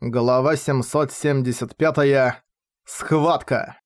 Глава 775. -я. Схватка.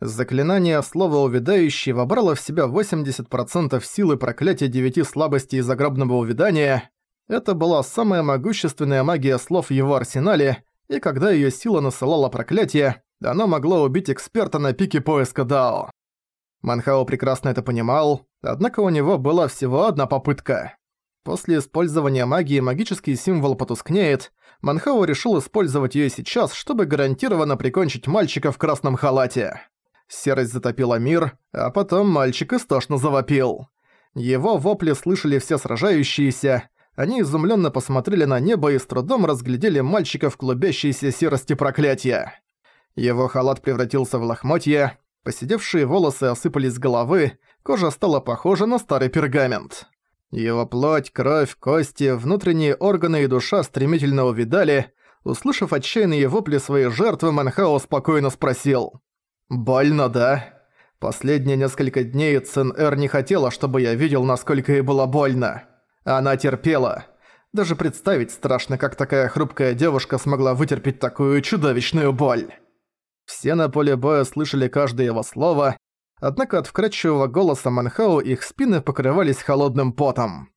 Заклинание слова увядающий вобрало в себя 80% силы проклятия девяти слабостей загробного увядания. Это была самая могущественная магия слов в его арсенале, и когда её сила насылала проклятие, оно могло убить эксперта на пике поиска Дао. Манхао прекрасно это понимал, однако у него была всего одна попытка. После использования магии магический символ потускнеет, Манхау решил использовать её сейчас, чтобы гарантированно прикончить мальчика в красном халате. Серость затопила мир, а потом мальчик истошно завопил. Его вопли слышали все сражающиеся, они изумленно посмотрели на небо и с трудом разглядели мальчика в клубящейся серости проклятия. Его халат превратился в лохмотья, посидевшие волосы осыпались с головы, кожа стала похожа на старый пергамент. Его плоть, кровь, кости, внутренние органы и душа стремительно увидали. Услышав отчаянные вопли своей жертвы, Манхао спокойно спросил. «Больно, да?» Последние несколько дней Цин-Эр не хотела, чтобы я видел, насколько ей было больно. Она терпела. Даже представить страшно, как такая хрупкая девушка смогла вытерпеть такую чудовищную боль. Все на поле боя слышали каждое его слово, однако от вкрадчивого голоса Манхау их спины покрывались холодным потом.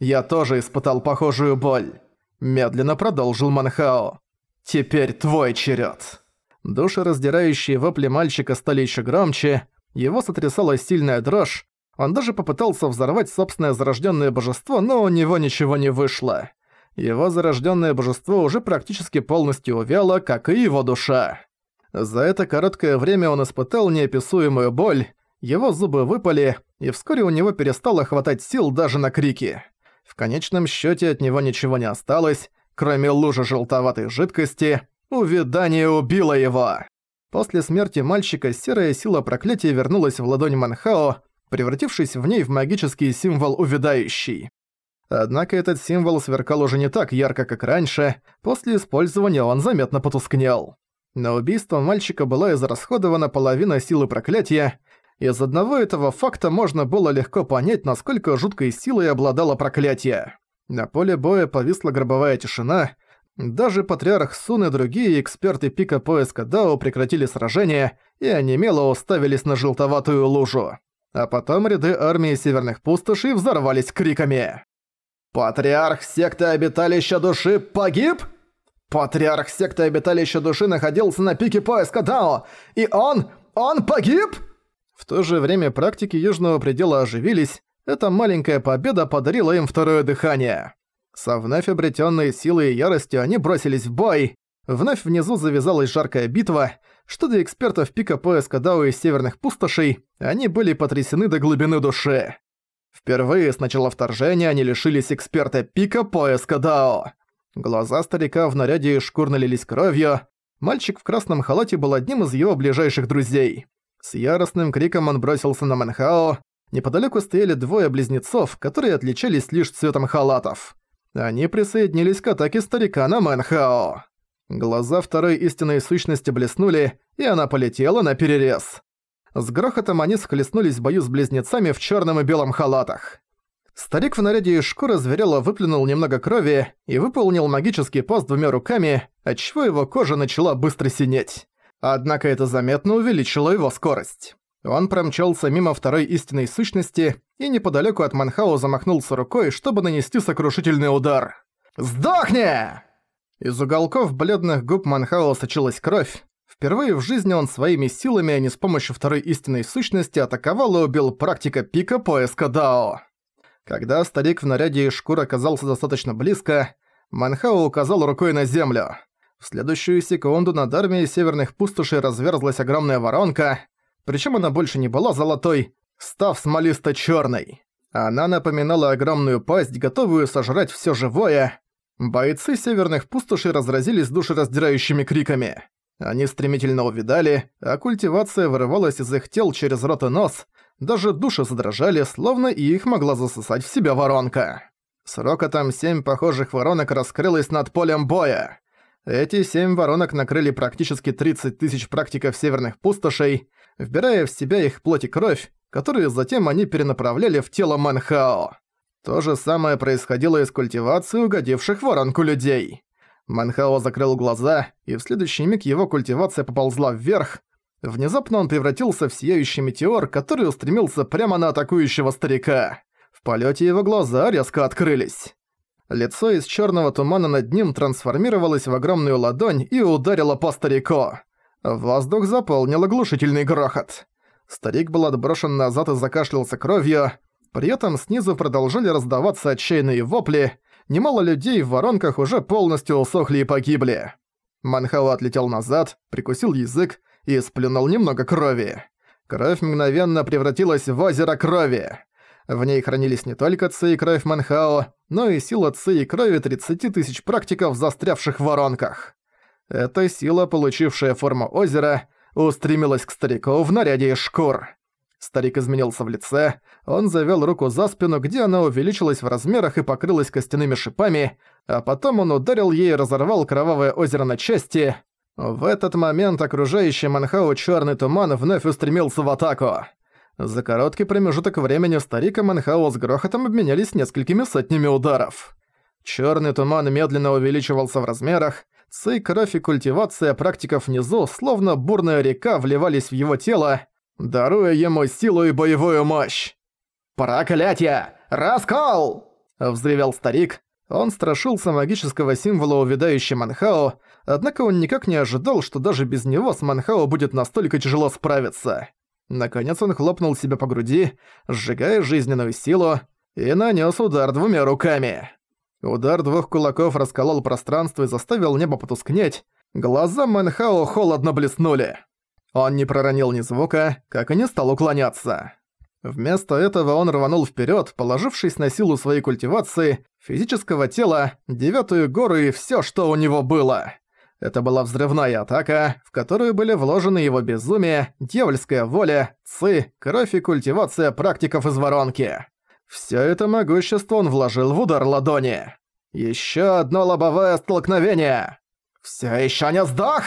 «Я тоже испытал похожую боль», – медленно продолжил Манхао. «Теперь твой черед. Душераздирающие вопли мальчика стали еще громче, его сотрясала сильная дрожь, он даже попытался взорвать собственное зарожденное божество, но у него ничего не вышло. Его зарожденное божество уже практически полностью увяло, как и его душа. За это короткое время он испытал неописуемую боль, его зубы выпали, и вскоре у него перестало хватать сил даже на крики. В конечном счете от него ничего не осталось, кроме лужи желтоватой жидкости. Увидание убило его. После смерти мальчика серая сила проклятия вернулась в ладонь Манхао, превратившись в ней в магический символ увядающий. Однако этот символ сверкал уже не так ярко, как раньше, после использования он заметно потускнел. На убийство мальчика была израсходована половина силы проклятия. Из одного этого факта можно было легко понять, насколько жуткой силой обладало проклятие. На поле боя повисла гробовая тишина. Даже Патриарх Сун и другие эксперты пика поиска Дао прекратили сражение и онемело уставились на желтоватую лужу. А потом ряды армии Северных Пустошей взорвались криками. «Патриарх секты Обиталища Души погиб?» Патриарх секты Обиталища Души находился на пике поиска Дао, и он... он погиб? В то же время практики Южного Предела оживились, эта маленькая победа подарила им второе дыхание. Со вновь обретенной силой и яростью они бросились в бой. Вновь внизу завязалась жаркая битва. Что до экспертов пика поиска Дао из Северных Пустошей, они были потрясены до глубины души. Впервые с начала вторжения они лишились эксперта пика поиска Дао. Глаза старика в наряде шкур налились кровью. Мальчик в красном халате был одним из его ближайших друзей. С яростным криком он бросился на Манхао. Неподалеку стояли двое близнецов, которые отличались лишь цветом халатов. Они присоединились к атаке старика на Манхао. Глаза второй истинной сущности блеснули, и она полетела на перерез. С грохотом они схлестнулись в бою с близнецами в черном и белом халатах. Старик в наряде из шкуры зверела выплюнул немного крови и выполнил магический пост двумя руками, отчего его кожа начала быстро синеть. Однако это заметно увеличило его скорость. Он промчался мимо второй истинной сущности и неподалеку от Манхау замахнулся рукой, чтобы нанести сокрушительный удар. «Сдохни!» Из уголков бледных губ Манхао сочилась кровь. Впервые в жизни он своими силами, а не с помощью второй истинной сущности, атаковал и убил практика пика поиска Дао. Когда старик в наряде и шкур оказался достаточно близко, Манхао указал рукой на землю. В следующую секунду над армией северных пустошей разверзлась огромная воронка, причем она больше не была золотой, став смолисто черной Она напоминала огромную пасть, готовую сожрать все живое. Бойцы северных пустошей разразились душераздирающими криками. Они стремительно увидали, а культивация вырывалась из их тел через рот и нос, даже души задрожали, словно и их могла засосать в себя воронка. С рокотом семь похожих воронок раскрылось над полем боя. Эти семь воронок накрыли практически 30 тысяч практиков северных пустошей, вбирая в себя их плоть и кровь, которые затем они перенаправляли в тело Манхао. То же самое происходило и с культивацией угодивших воронку людей. Манхао закрыл глаза, и в следующий миг его культивация поползла вверх. Внезапно он превратился в сияющий метеор, который устремился прямо на атакующего старика. В полете его глаза резко открылись. Лицо из черного тумана над ним трансформировалось в огромную ладонь и ударило по старику. Воздух заполнил оглушительный грохот. Старик был отброшен назад и закашлялся кровью. При этом снизу продолжали раздаваться отчаянные вопли. Немало людей в воронках уже полностью усохли и погибли. Манхао отлетел назад, прикусил язык и сплюнул немного крови. Кровь мгновенно превратилась в озеро крови. В ней хранились не только ци и кровь Манхао, но и сила ци и крови 30 тысяч практиков, застрявших в воронках. Эта сила, получившая форму озера, устремилась к старику в наряде из шкур. Старик изменился в лице, он завёл руку за спину, где она увеличилась в размерах и покрылась костяными шипами, а потом он ударил ей и разорвал кровавое озеро на части. В этот момент окружающий Манхау чёрный туман вновь устремился в атаку. За короткий промежуток времени старик и Манхау с грохотом обменялись несколькими сотнями ударов. Чёрный туман медленно увеличивался в размерах, ци, кровь и культивация практиков внизу, словно бурная река, вливались в его тело, даруя ему силу и боевую мощь. «Проклятие! Раскол!» – взревел старик. Он страшился магического символа увядающей Манхао, однако он никак не ожидал, что даже без него с Манхао будет настолько тяжело справиться. Наконец он хлопнул себя по груди, сжигая жизненную силу, и нанес удар двумя руками. Удар двух кулаков расколол пространство и заставил небо потускнеть. Глаза Манхао холодно блеснули. Он не проронил ни звука, как и не стал уклоняться. Вместо этого он рванул вперед, положившись на силу своей культивации, физического тела, девятую гору и все, что у него было. Это была взрывная атака, в которую были вложены его безумие, дьявольская воля, ци, кровь и культивация практиков из воронки. Все это могущество он вложил в удар ладони. Еще одно лобовое столкновение. Все еще не сдох?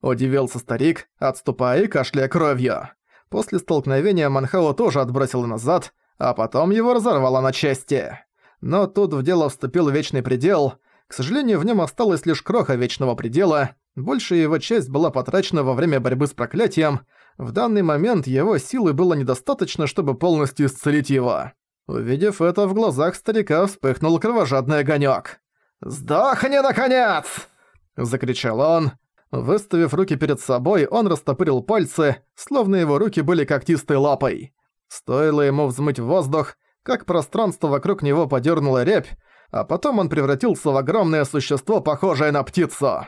Удивился старик, отступая и кашляя кровью. После столкновения Манхао тоже отбросил назад, а потом его разорвало на части. Но тут в дело вступил Вечный Предел. К сожалению, в нем осталась лишь кроха Вечного Предела. Большая его часть была потрачена во время борьбы с проклятием. В данный момент его силы было недостаточно, чтобы полностью исцелить его. Увидев это, в глазах старика вспыхнул кровожадный огонёк. «Сдохни, наконец!» – закричал он. Выставив руки перед собой, он растопырил пальцы, словно его руки были когтистой лапой. Стоило ему взмыть воздух, как пространство вокруг него подернуло рябь, а потом он превратился в огромное существо, похожее на птицу.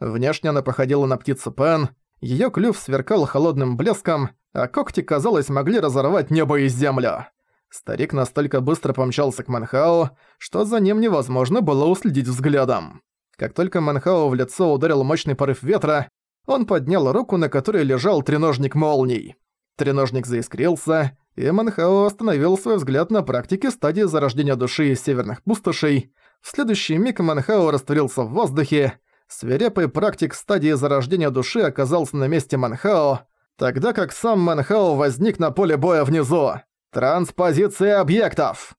Внешне она походила на птицу Пен, её клюв сверкал холодным блеском, а когти, казалось, могли разорвать небо и землю. Старик настолько быстро помчался к Манхао, что за ним невозможно было уследить взглядом. Как только Манхао в лицо ударил мощный порыв ветра, он поднял руку, на которой лежал треножник молний. Треножник заискрился, и Манхао остановил свой взгляд на практике стадии зарождения души из северных пустошей. В следующий миг Манхао растворился в воздухе. Свирепый практик стадии зарождения души оказался на месте Манхао, тогда как сам Манхао возник на поле боя внизу. Транспозиция объектов!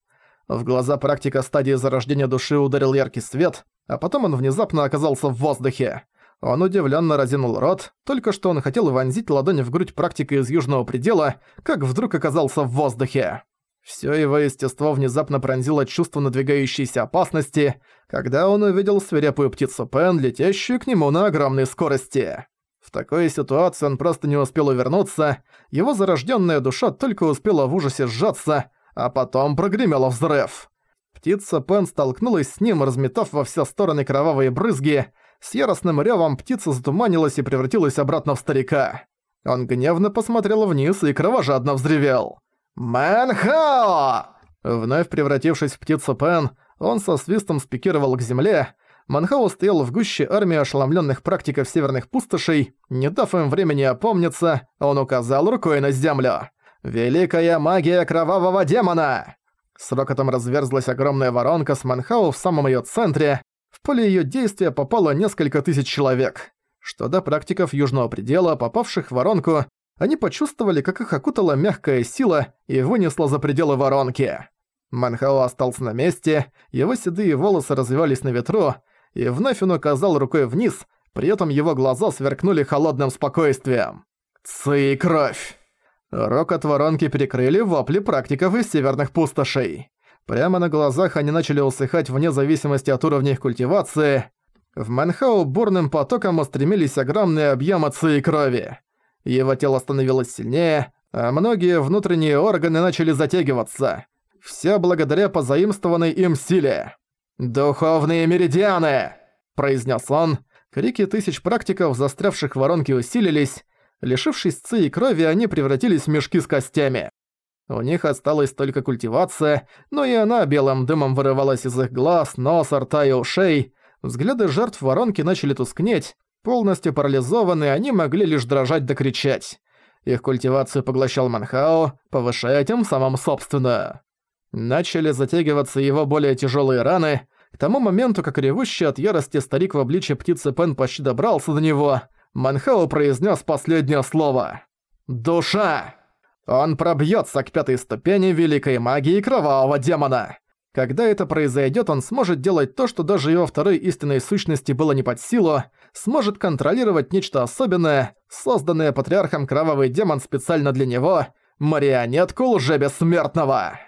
В глаза практика стадии зарождения души ударил яркий свет, а потом он внезапно оказался в воздухе. Он удивленно разинул рот, только что он хотел вонзить ладонь в грудь практика из Южного Предела, как вдруг оказался в воздухе. Всё его естество внезапно пронзило чувство надвигающейся опасности, когда он увидел свирепую птицу Пен, летящую к нему на огромной скорости. В такой ситуации он просто не успел увернуться, его зарожденная душа только успела в ужасе сжаться, а потом прогремела взрыв. Птица Пен столкнулась с ним, разметав во все стороны кровавые брызги. С яростным рёвом птица затуманилась и превратилась обратно в старика. Он гневно посмотрел вниз и кровожадно взревел. «Мэнхао!» Вновь превратившись в птицу Пен, он со свистом спикировал к земле. Манхао стоял в гуще армии ошеломленных практиков северных пустошей. Не дав им времени опомниться, он указал рукой на землю. «Великая магия кровавого демона!» С рокотом разверзлась огромная воронка с Манхау в самом её центре. В поле её действия попало несколько тысяч человек. Что до практиков Южного Предела, попавших в воронку, они почувствовали, как их окутала мягкая сила и вынесла за пределы воронки. Манхао остался на месте, его седые волосы развивались на ветру, и вновь он указал рукой вниз, при этом его глаза сверкнули холодным спокойствием. «Ци и кровь!» Рок от воронки перекрыли вопли практиков из северных пустошей. Прямо на глазах они начали усыхать вне зависимости от уровня их культивации. В Манхау бурным потоком устремились огромные объемы ци и крови. Его тело становилось сильнее, а многие внутренние органы начали затягиваться. Все благодаря позаимствованной им силе. «Духовные меридианы!» – произнес он. Крики тысяч практиков, застрявших в воронке, усилились. Лишившись ци и крови, они превратились в мешки с костями. У них осталась только культивация, но и она белым дымом вырывалась из их глаз, носа, рта и ушей. Взгляды жертв воронки начали тускнеть. Полностью парализованные, они могли лишь дрожать да кричать. Их культивацию поглощал Манхао, повышая тем самым собственную. Начали затягиваться его более тяжелые раны. К тому моменту, как ревущий от ярости старик в обличье птицы Пен почти добрался до него, Манхао произнес последнее слово. «Душа!» Он пробьется к пятой ступени великой магии кровавого демона. Когда это произойдет, он сможет делать то, что даже его второй истинной сущности было не под силу, сможет контролировать нечто особенное, созданное патриархом кровавый демон специально для него, марионетку лжебессмертного.